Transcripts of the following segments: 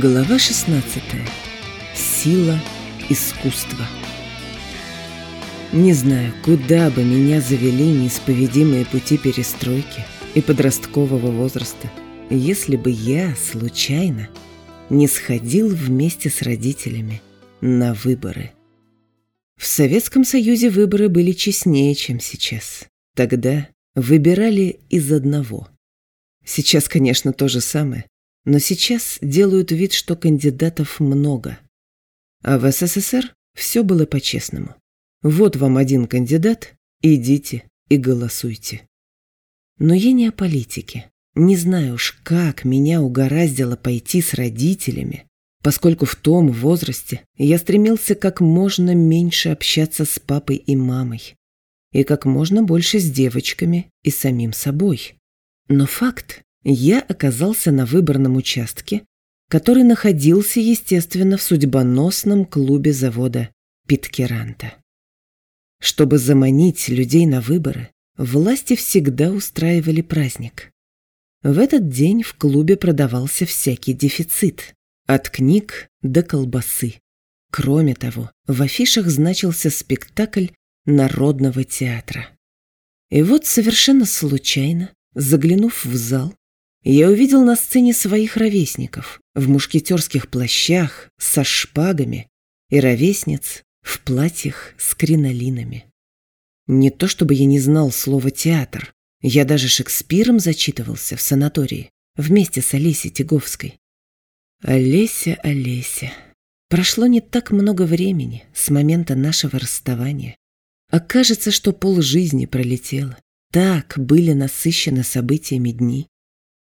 Глава 16. Сила искусства. Не знаю, куда бы меня завели неисповедимые пути перестройки и подросткового возраста, если бы я случайно не сходил вместе с родителями на выборы. В Советском Союзе выборы были честнее, чем сейчас. Тогда выбирали из одного. Сейчас, конечно, то же самое, но сейчас делают вид, что кандидатов много. А в СССР все было по-честному. Вот вам один кандидат, идите и голосуйте. Но я не о политике. Не знаю уж, как меня угораздило пойти с родителями, поскольку в том возрасте я стремился как можно меньше общаться с папой и мамой и как можно больше с девочками и самим собой. Но факт, я оказался на выборном участке, который находился, естественно, в судьбоносном клубе завода Питкеранта. Чтобы заманить людей на выборы, власти всегда устраивали праздник. В этот день в клубе продавался всякий дефицит, от книг до колбасы. Кроме того, в афишах значился спектакль Народного театра. И вот совершенно случайно, заглянув в зал, я увидел на сцене своих ровесников в мушкетерских плащах со шпагами и ровесниц в платьях с кринолинами. Не то чтобы я не знал слова «театр», я даже Шекспиром зачитывался в санатории вместе с Олесей Тиговской. Олеся, Олеся. Прошло не так много времени с момента нашего расставания. А кажется, что полжизни пролетело. Так были насыщены событиями дни.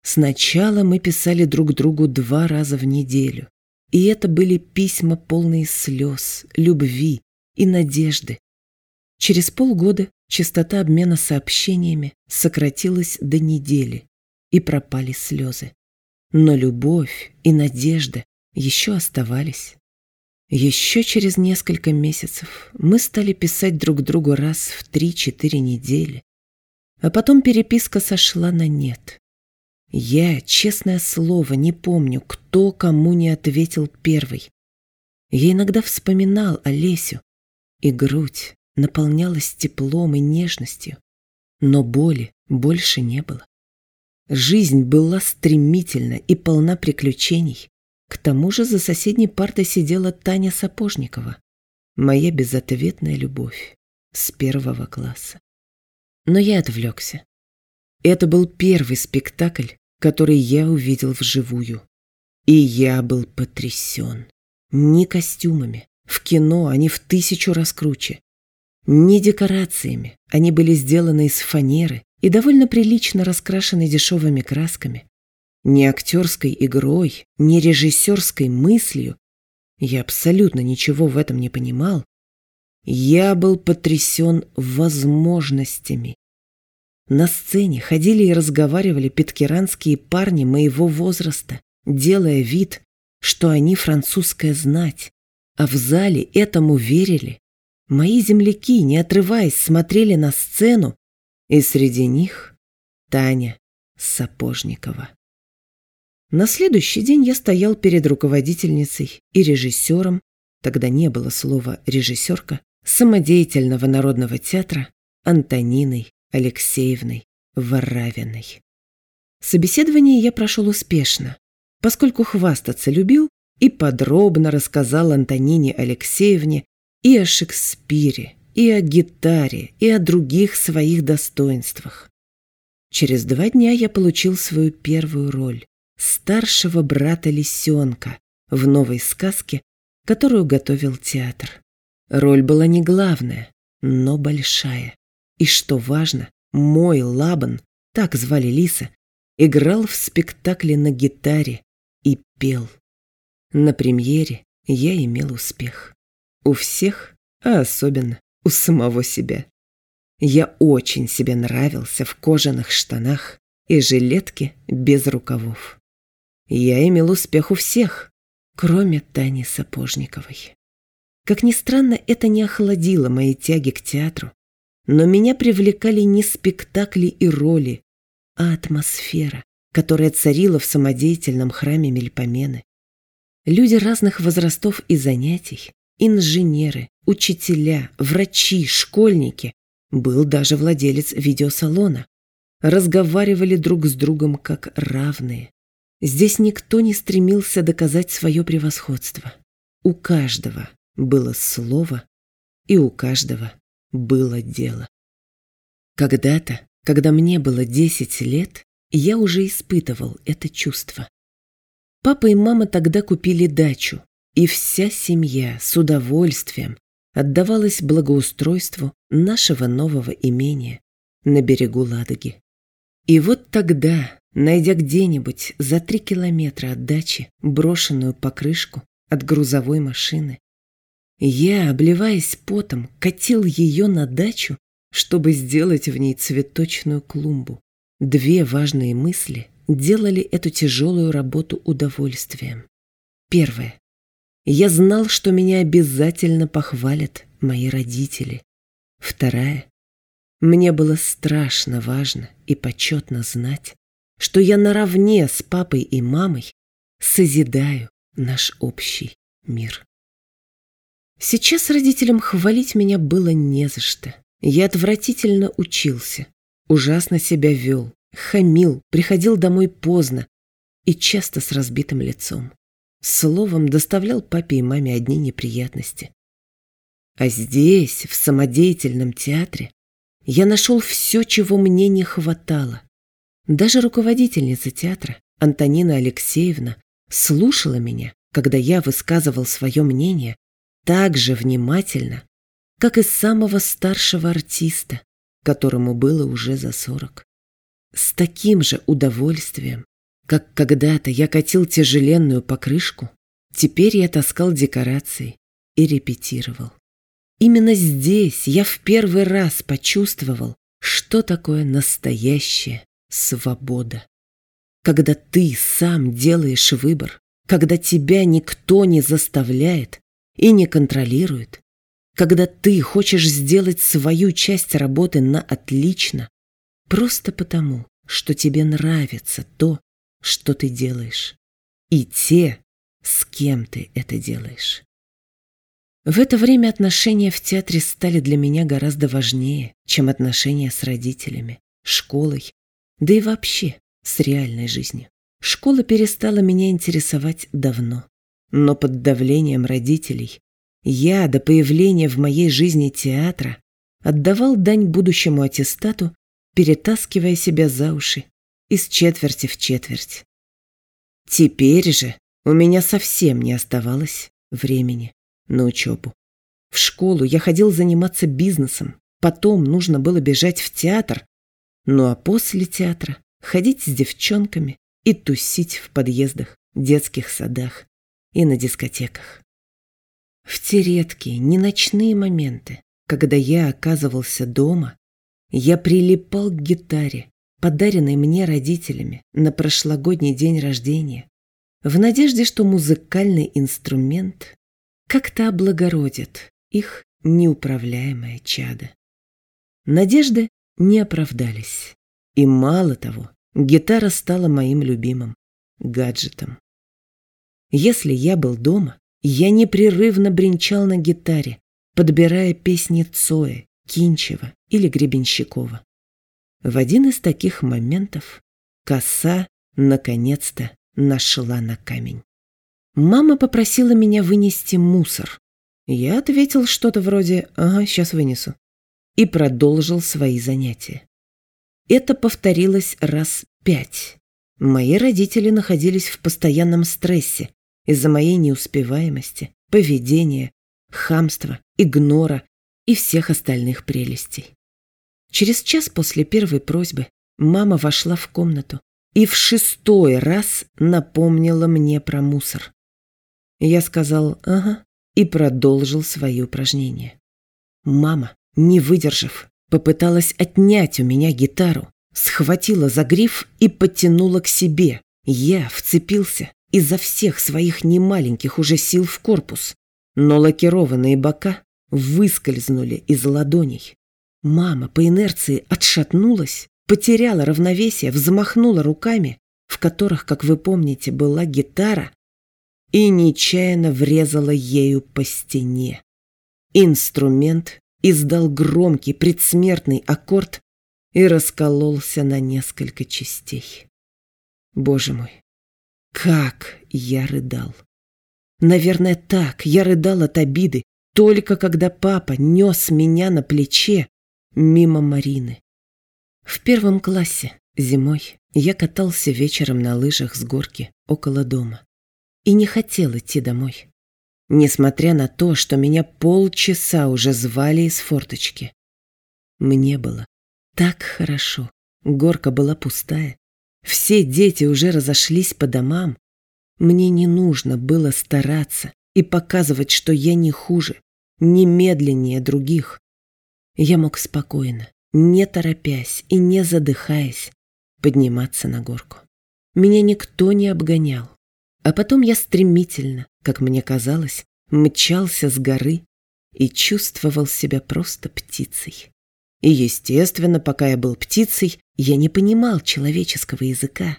Сначала мы писали друг другу два раза в неделю. И это были письма полные слез, любви и надежды. Через полгода частота обмена сообщениями сократилась до недели, и пропали слезы. Но любовь и надежда еще оставались. Еще через несколько месяцев мы стали писать друг другу раз в три-четыре недели. А потом переписка сошла на нет. Я, честное слово, не помню, кто кому не ответил первый. Я иногда вспоминал Олесю, и грудь наполнялась теплом и нежностью, но боли больше не было. Жизнь была стремительна и полна приключений. К тому же за соседней партой сидела Таня Сапожникова, моя безответная любовь с первого класса. Но я отвлекся. Это был первый спектакль, который я увидел вживую. И я был потрясен. Не костюмами. В кино они в тысячу раз круче. Не декорациями. Они были сделаны из фанеры и довольно прилично раскрашены дешевыми красками. Не актерской игрой, не режиссерской мыслью. Я абсолютно ничего в этом не понимал. Я был потрясен возможностями, на сцене ходили и разговаривали питкеранские парни моего возраста, делая вид, что они французская знать. А в зале этому верили. Мои земляки, не отрываясь, смотрели на сцену, и среди них Таня Сапожникова. На следующий день я стоял перед руководительницей и режиссером, тогда не было слова «режиссерка», самодеятельного народного театра Антониной Алексеевной Варавиной. Собеседование я прошел успешно, поскольку хвастаться любил и подробно рассказал Антонине Алексеевне и о Шекспире, и о гитаре, и о других своих достоинствах. Через два дня я получил свою первую роль – старшего брата Лисенка в новой сказке, которую готовил театр. Роль была не главная, но большая. И что важно, мой Лабан, так звали Лиса, играл в спектакле на гитаре и пел. На премьере я имел успех. У всех, а особенно у самого себя. Я очень себе нравился в кожаных штанах и жилетке без рукавов. Я имел успех у всех, кроме Тани Сапожниковой. Как ни странно, это не охладило мои тяги к театру, но меня привлекали не спектакли и роли, а атмосфера, которая царила в самодеятельном храме Мельпомены. Люди разных возрастов и занятий, инженеры, учителя, врачи, школьники. Был даже владелец видеосалона. Разговаривали друг с другом как равные. Здесь никто не стремился доказать свое превосходство. У каждого было слово, и у каждого было дело. Когда-то, когда мне было 10 лет, я уже испытывал это чувство. Папа и мама тогда купили дачу, и вся семья с удовольствием отдавалась благоустройству нашего нового имения на берегу Ладоги. И вот тогда, найдя где-нибудь за три километра от дачи брошенную покрышку от грузовой машины, я, обливаясь потом, катил ее на дачу, чтобы сделать в ней цветочную клумбу. Две важные мысли делали эту тяжелую работу удовольствием. Первое. Я знал, что меня обязательно похвалят мои родители. Вторая. Мне было страшно важно и почетно знать, что я наравне с папой и мамой созидаю наш общий мир. Сейчас родителям хвалить меня было не за что. Я отвратительно учился, ужасно себя вел, хамил, приходил домой поздно и часто с разбитым лицом. Словом, доставлял папе и маме одни неприятности. А здесь, в самодеятельном театре, я нашел все, чего мне не хватало. Даже руководительница театра, Антонина Алексеевна, слушала меня, когда я высказывал свое мнение так же внимательно, как и самого старшего артиста, которому было уже за сорок. С таким же удовольствием, как когда-то я катил тяжеленную покрышку, теперь я таскал декорации и репетировал. Именно здесь я в первый раз почувствовал, что такое настоящая свобода. Когда ты сам делаешь выбор, когда тебя никто не заставляет, и не контролирует. Когда ты хочешь сделать свою часть работы на отлично, просто потому, что тебе нравится то, что ты делаешь, и те, с кем ты это делаешь. В это время отношения в театре стали для меня гораздо важнее, чем отношения с родителями, школой, да и вообще с реальной жизнью. Школа перестала меня интересовать давно. Но под давлением родителей я до появления в моей жизни театра отдавал дань будущему аттестату, перетаскивая себя за уши из четверти в четверть. Теперь же у меня совсем не оставалось времени на учебу. В школу я ходил заниматься бизнесом, потом нужно было бежать в театр, ну а после театра ходить с девчонками и тусить в подъездах, детских садах и на дискотеках. В те редкие, не ночные моменты, когда я оказывался дома, я прилипал к гитаре, подаренной мне родителями на прошлогодний день рождения, в надежде, что музыкальный инструмент как-то облагородит их неуправляемое чадо. Надежды не оправдались. И мало того, гитара стала моим любимым гаджетом. Если я был дома, я непрерывно бренчал на гитаре, подбирая песни Цоя, Кинчева или Гребенщикова. В один из таких моментов коса наконец-то нашла на камень. Мама попросила меня вынести мусор. Я ответил что-то вроде «Ага, сейчас вынесу» и продолжил свои занятия. Это повторилось раз пять. Мои родители находились в постоянном стрессе, из-за моей неуспеваемости, поведения, хамства, игнора и всех остальных прелестей. Через час после первой просьбы мама вошла в комнату и в шестой раз напомнила мне про мусор. Я сказал «ага» и продолжил свои упражнения. Мама, не выдержав, попыталась отнять у меня гитару, схватила за гриф и потянула к себе. Я вцепился изо всех своих немаленьких уже сил в корпус, но лакированные бока выскользнули из ладоней. Мама по инерции отшатнулась, потеряла равновесие, взмахнула руками, в которых, как вы помните, была гитара, и нечаянно врезала ею по стене. Инструмент издал громкий предсмертный аккорд и раскололся на несколько частей. Боже мой, как я рыдал! Наверное, так я рыдал от обиды, только когда папа нес меня на плече мимо Марины. В первом классе, зимой, я катался вечером на лыжах с горки около дома и не хотел идти домой. Несмотря на то, что меня полчаса уже звали из форточки. Мне было так хорошо. Горка была пустая. Все дети уже разошлись по домам. Мне не нужно было стараться и показывать, что я не хуже, не медленнее других. Я мог спокойно, не торопясь и не задыхаясь, подниматься на горку. Меня никто не обгонял. А потом я стремительно, как мне казалось, мчался с горы и чувствовал себя просто птицей. И, естественно, пока я был птицей, я не понимал человеческого языка.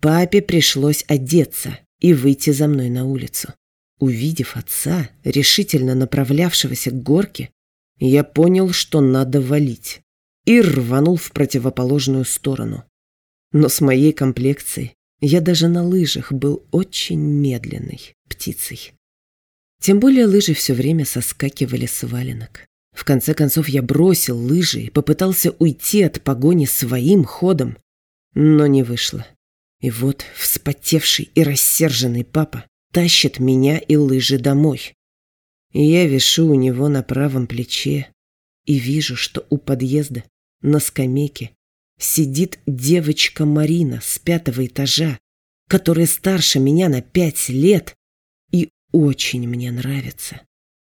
Папе пришлось одеться и выйти за мной на улицу. Увидев отца, решительно направлявшегося к горке, я понял, что надо валить, и рванул в противоположную сторону. Но с моей комплекцией я даже на лыжах был очень медленной птицей. Тем более лыжи все время соскакивали с валенок. В конце концов я бросил лыжи и попытался уйти от погони своим ходом, но не вышло. И вот вспотевший и рассерженный папа тащит меня и лыжи домой. И я вешу у него на правом плече и вижу, что у подъезда на скамейке сидит девочка Марина с пятого этажа, которая старше меня на пять лет и очень мне нравится.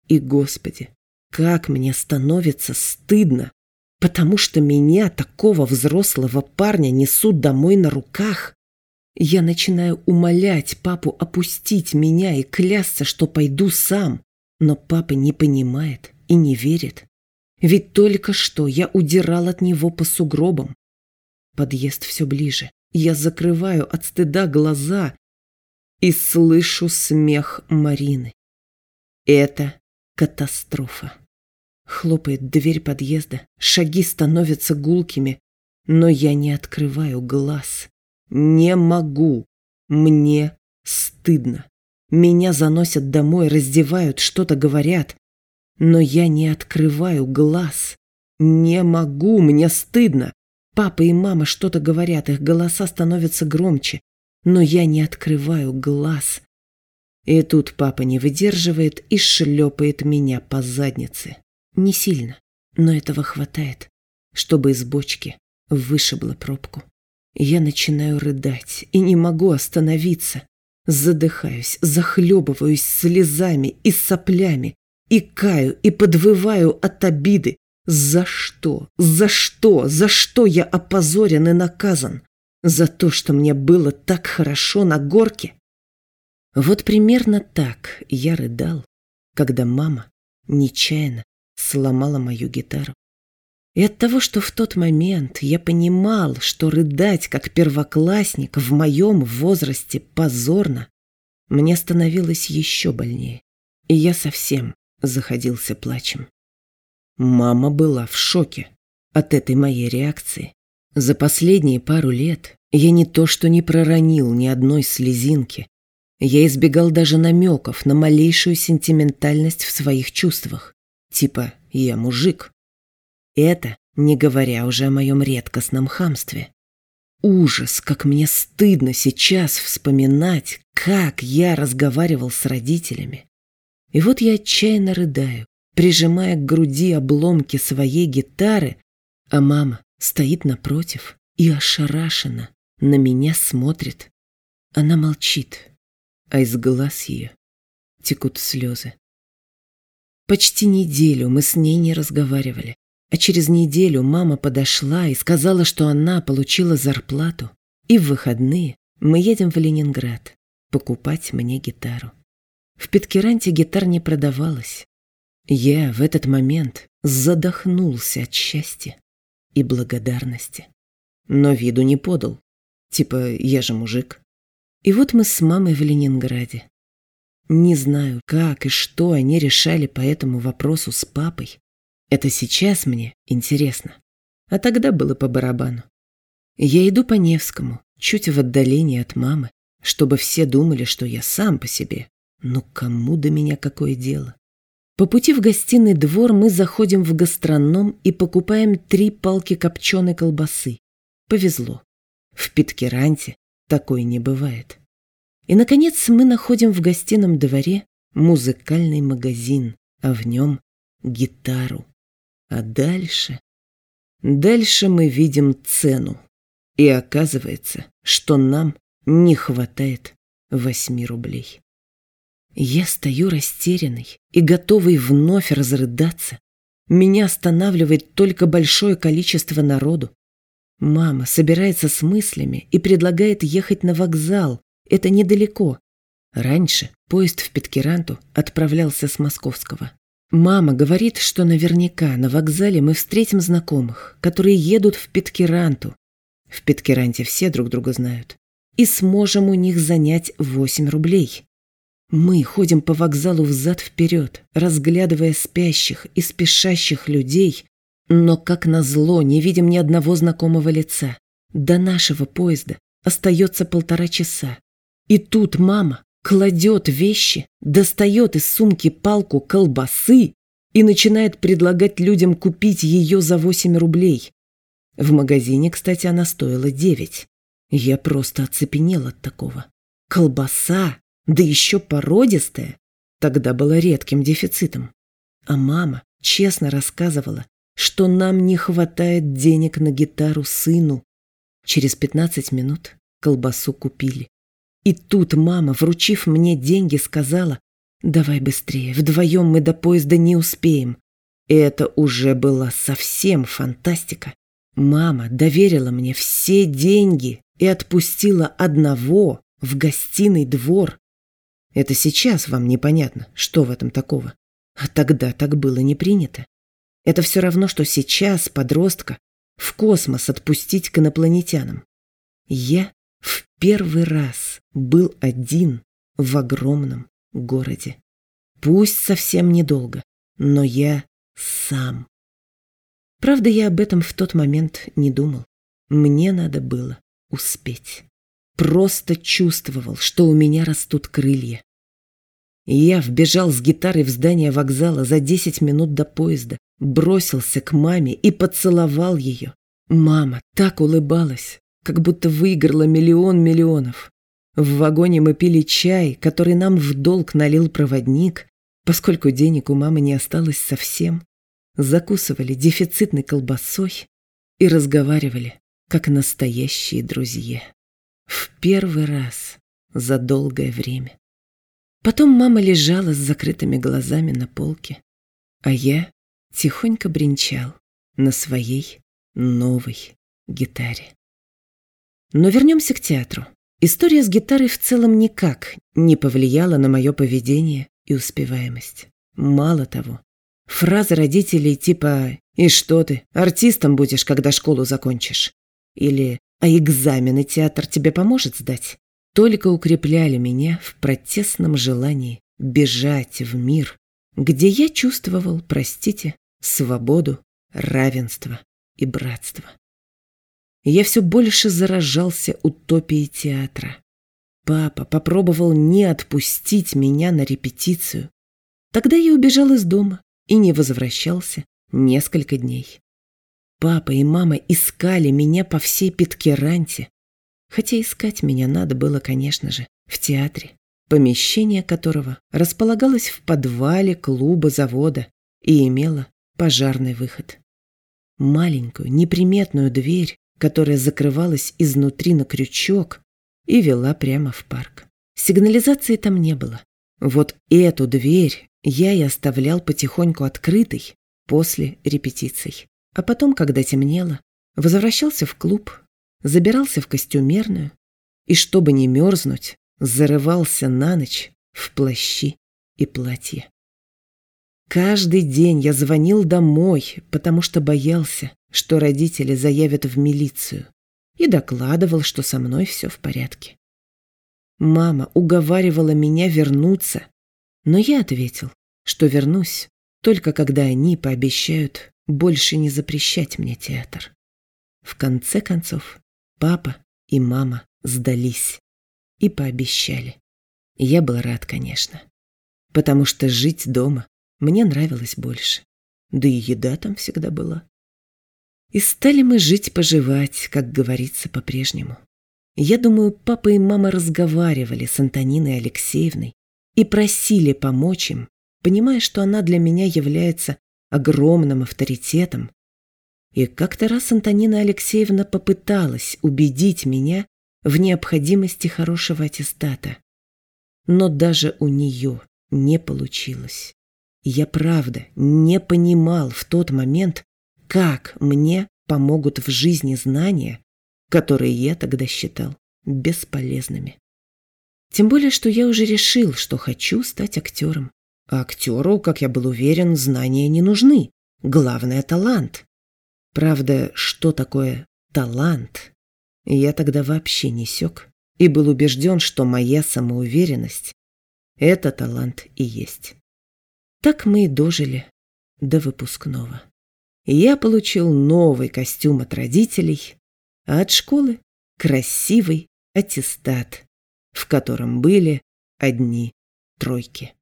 И, Господи, как мне становится стыдно, потому что меня, такого взрослого парня, несут домой на руках. Я начинаю умолять папу опустить меня и клясться, что пойду сам, но папа не понимает и не верит. Ведь только что я удирал от него по сугробам, Подъезд все ближе. Я закрываю от стыда глаза и слышу смех Марины. Это катастрофа. Хлопает дверь подъезда, шаги становятся гулкими, но я не открываю глаз. Не могу. Мне стыдно. Меня заносят домой, раздевают, что-то говорят. Но я не открываю глаз. Не могу, мне стыдно. Папа и мама что-то говорят, их голоса становятся громче, но я не открываю глаз. И тут папа не выдерживает и шлепает меня по заднице. Не сильно, но этого хватает, чтобы из бочки вышибла пробку. Я начинаю рыдать и не могу остановиться. Задыхаюсь, захлебываюсь слезами и соплями, и каю, и подвываю от обиды, за что? За что? За что я опозорен и наказан? За то, что мне было так хорошо на горке? Вот примерно так я рыдал, когда мама нечаянно сломала мою гитару. И от того, что в тот момент я понимал, что рыдать как первоклассник в моем возрасте позорно, мне становилось еще больнее, и я совсем заходился плачем. Мама была в шоке от этой моей реакции. За последние пару лет я не то что не проронил ни одной слезинки. Я избегал даже намеков на малейшую сентиментальность в своих чувствах. Типа «я мужик». Это не говоря уже о моем редкостном хамстве. Ужас, как мне стыдно сейчас вспоминать, как я разговаривал с родителями. И вот я отчаянно рыдаю, прижимая к груди обломки своей гитары, а мама стоит напротив и ошарашенно на меня смотрит. Она молчит, а из глаз ее текут слезы. Почти неделю мы с ней не разговаривали, а через неделю мама подошла и сказала, что она получила зарплату, и в выходные мы едем в Ленинград покупать мне гитару. В Питкеранте гитар не продавалось, я в этот момент задохнулся от счастья и благодарности. Но виду не подал. Типа, я же мужик. И вот мы с мамой в Ленинграде. Не знаю, как и что они решали по этому вопросу с папой. Это сейчас мне интересно. А тогда было по барабану. Я иду по Невскому, чуть в отдалении от мамы, чтобы все думали, что я сам по себе. Ну кому до меня какое дело? По пути в гостиный двор мы заходим в гастроном и покупаем три палки копченой колбасы. Повезло. В Питкеранте такой не бывает. И, наконец, мы находим в гостином дворе музыкальный магазин, а в нем гитару. А дальше... Дальше мы видим цену. И оказывается, что нам не хватает восьми рублей. Я стою растерянный и готовый вновь разрыдаться. Меня останавливает только большое количество народу. Мама собирается с мыслями и предлагает ехать на вокзал. Это недалеко. Раньше поезд в Питкеранту отправлялся с Московского. Мама говорит, что наверняка на вокзале мы встретим знакомых, которые едут в Питкеранту. В Питкеранте все друг друга знают. И сможем у них занять 8 рублей. Мы ходим по вокзалу взад-вперед, разглядывая спящих и спешащих людей, но, как назло, не видим ни одного знакомого лица. До нашего поезда остается полтора часа. И тут мама кладет вещи, достает из сумки палку колбасы и начинает предлагать людям купить ее за 8 рублей. В магазине, кстати, она стоила 9. Я просто оцепенел от такого. Колбаса, да еще породистая, тогда была редким дефицитом. А мама честно рассказывала, что нам не хватает денег на гитару сыну. Через 15 минут колбасу купили. И тут мама, вручив мне деньги, сказала, «Давай быстрее, вдвоем мы до поезда не успеем». Это уже была совсем фантастика. Мама доверила мне все деньги и отпустила одного в гостиный двор. Это сейчас вам непонятно, что в этом такого. А тогда так было не принято. Это все равно, что сейчас подростка в космос отпустить к инопланетянам. Я в первый раз был один в огромном городе. Пусть совсем недолго, но я сам. Правда, я об этом в тот момент не думал. Мне надо было успеть. Просто чувствовал, что у меня растут крылья. Я вбежал с гитарой в здание вокзала за 10 минут до поезда, бросился к маме и поцеловал ее. Мама так улыбалась, как будто выиграла миллион миллионов. В вагоне мы пили чай, который нам в долг налил проводник, поскольку денег у мамы не осталось совсем. Закусывали дефицитной колбасой и разговаривали, как настоящие друзья. В первый раз за долгое время. Потом мама лежала с закрытыми глазами на полке, а я тихонько бренчал на своей новой гитаре. Но вернемся к театру. История с гитарой в целом никак не повлияла на мое поведение и успеваемость. Мало того, фразы родителей типа «И что ты, артистом будешь, когда школу закончишь?» или «А экзамены театр тебе поможет сдать?» только укрепляли меня в протестном желании бежать в мир, где я чувствовал, простите, свободу, равенство и братство я все больше заражался утопией театра. Папа попробовал не отпустить меня на репетицию. Тогда я убежал из дома и не возвращался несколько дней. Папа и мама искали меня по всей Питкеранте, хотя искать меня надо было, конечно же, в театре, помещение которого располагалось в подвале клуба завода и имело пожарный выход. Маленькую, неприметную дверь которая закрывалась изнутри на крючок и вела прямо в парк. Сигнализации там не было. Вот эту дверь я и оставлял потихоньку открытой после репетиций. А потом, когда темнело, возвращался в клуб, забирался в костюмерную и, чтобы не мерзнуть, зарывался на ночь в плащи и платье. Каждый день я звонил домой, потому что боялся, что родители заявят в милицию, и докладывал, что со мной все в порядке. Мама уговаривала меня вернуться, Но я ответил, что вернусь только когда они пообещают больше не запрещать мне театр. В конце концов, папа и мама сдались и пообещали. Я был рад, конечно, потому что жить дома мне нравилось больше, да и еда там всегда была. И стали мы жить-поживать, как говорится, по-прежнему. Я думаю, папа и мама разговаривали с Антониной Алексеевной и просили помочь им, понимая, что она для меня является огромным авторитетом. И как-то раз Антонина Алексеевна попыталась убедить меня в необходимости хорошего аттестата. Но даже у нее не получилось. Я правда не понимал в тот момент, как мне помогут в жизни знания, которые я тогда считал бесполезными. Тем более, что я уже решил, что хочу стать актером. А актеру, как я был уверен, знания не нужны. Главное – талант. Правда, что такое талант? Я тогда вообще не сёк и был убежден, что моя самоуверенность – это талант и есть. Так мы и дожили до выпускного я получил новый костюм от родителей, а от школы – красивый аттестат, в котором были одни тройки.